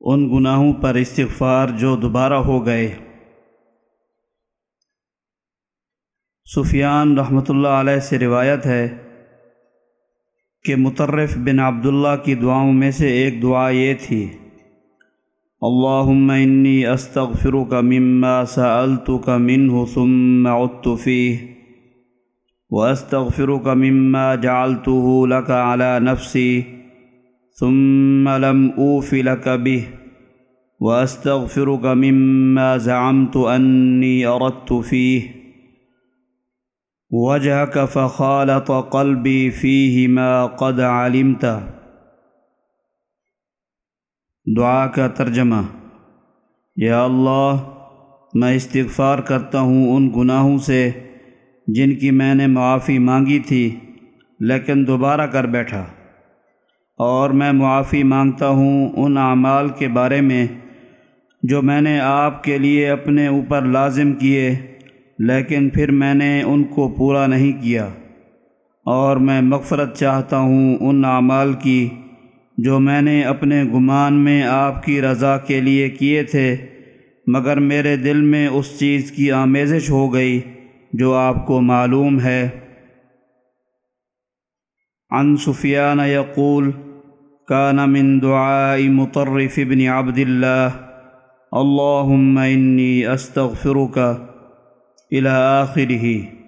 ان گناہوں پر استغفار جو دوبارہ ہو گئے۔ سفیان رحمۃ اللہ علیہ سے روایت ہے کہ مترف بن عبداللہ کی دعاؤں میں سے ایک دعا یہ تھی، اللہم انی استغفرک مما سألتک منہ ثم عدت فیہ، واستغفرک مما جعلته لك على نفسی۔ ثم لم اوف لك به واستغفرك مما زعمت اني اردت فيه وجهك فخالط قلبي فيه ما قد علمت. دعا کا ترجمہ. یا اللہ، میں استغفار کرتا ہوں ان گناہوں سے جن کی میں نے معافی مانگی تھی، لیکن دوبارہ کر بیٹھا۔ اور میں معافی مانگتا ہوں ان اعمال کے بارے میں جو میں نے آپ کے لیے اپنے اوپر لازم کیے، لیکن پھر میں نے ان کو پورا نہیں کیا۔ اور میں مغفرت چاہتا ہوں ان اعمال کی جو میں نے اپنے گمان میں آپ کی رضا کے لیے کیے تھے، مگر میرے دل میں اس چیز کی آمیزش ہو گئی جو آپ کو معلوم ہے۔ عن سفیان یقول كان من دعاء مطرف بن عبد الله. اللهم إني أستغفرك إلى آخره.